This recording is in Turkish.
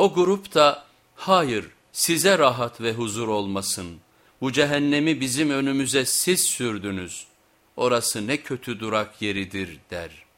O grup da hayır size rahat ve huzur olmasın. Bu cehennemi bizim önümüze siz sürdünüz. Orası ne kötü durak yeridir der.''